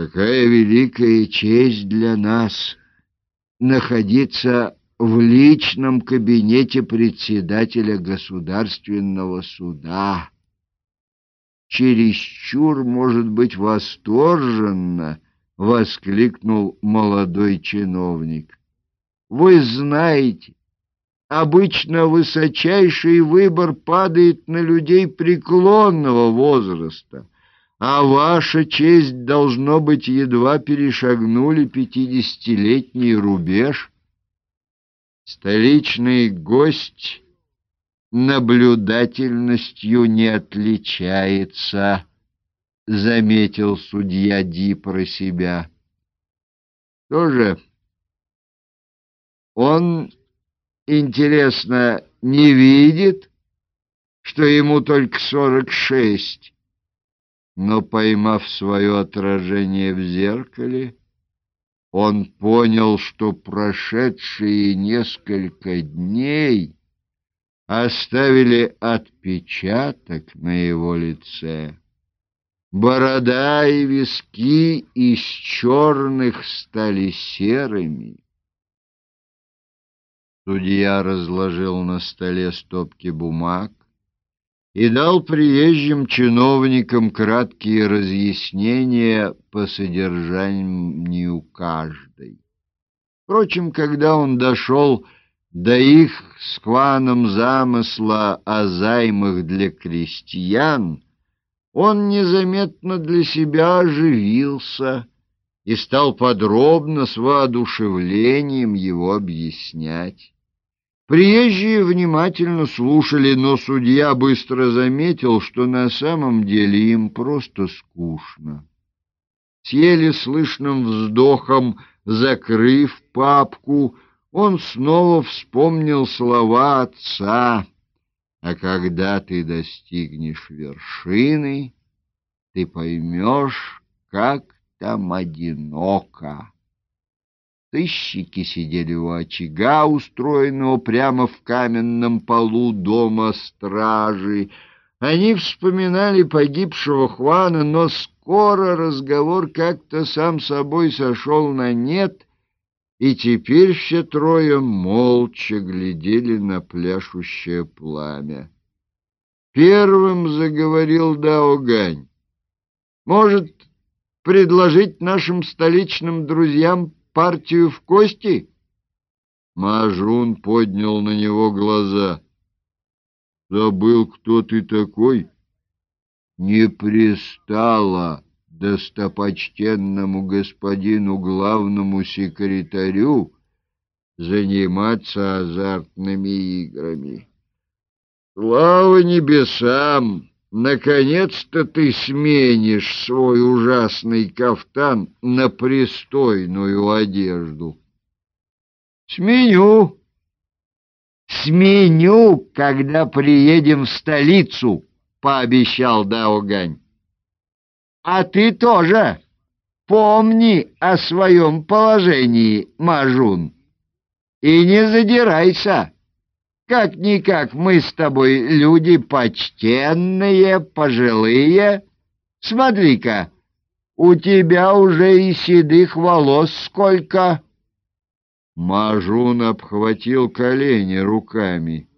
Какая великая честь для нас находиться в личном кабинете председателя государственного суда. Чересчур, может быть, восторженно, — воскликнул молодой чиновник. Вы знаете, обычно высочайший выбор падает на людей преклонного возраста — а ваша честь, должно быть, едва перешагнули пятидесятилетний рубеж. Столичный гость наблюдательностью не отличается, — заметил судья Ди про себя. Тоже он, интересно, не видит, что ему только сорок шесть? Но, поймав свое отражение в зеркале, он понял, что прошедшие несколько дней оставили отпечаток на его лице. Борода и виски из черных стали серыми. Судья разложил на столе стопки бумаг, и дал приезжим чиновникам краткие разъяснения по содержанию каждой. Впрочем, когда он дошел до их с Кваном замысла о займах для крестьян, он незаметно для себя оживился и стал подробно с воодушевлением его объяснять. Приезжие внимательно слушали, но судья быстро заметил, что на самом деле им просто скучно. С еле слышным вздохом, закрыв папку, он снова вспомнил слова отца. «А когда ты достигнешь вершины, ты поймешь, как там одиноко». Сыщики сидели у очага, устроенного прямо в каменном полу дома стражи. Они вспоминали погибшего Хвана, но скоро разговор как-то сам собой сошел на нет, и теперь все трое молча глядели на пляшущее пламя. Первым заговорил Даогань. «Может, предложить нашим столичным друзьям партию в кости? Мажун поднял на него глаза. Забыл, кто ты такой? Не пристало достопочтенному господину главному секретарю заниматься азартными играми. Слава небесам! Наконец-то ты сменишь свой ужасный кафтан на пристойную одежду. Сменю. Сменю, когда приедем в столицу, пообещал Даогань. А ты тоже помни о своем положении, Мажун, и не задирайся. Как-никак мы с тобой люди почтенные, пожилые. Смотри-ка, у тебя уже и седых волос сколько. Мажун обхватил колени руками.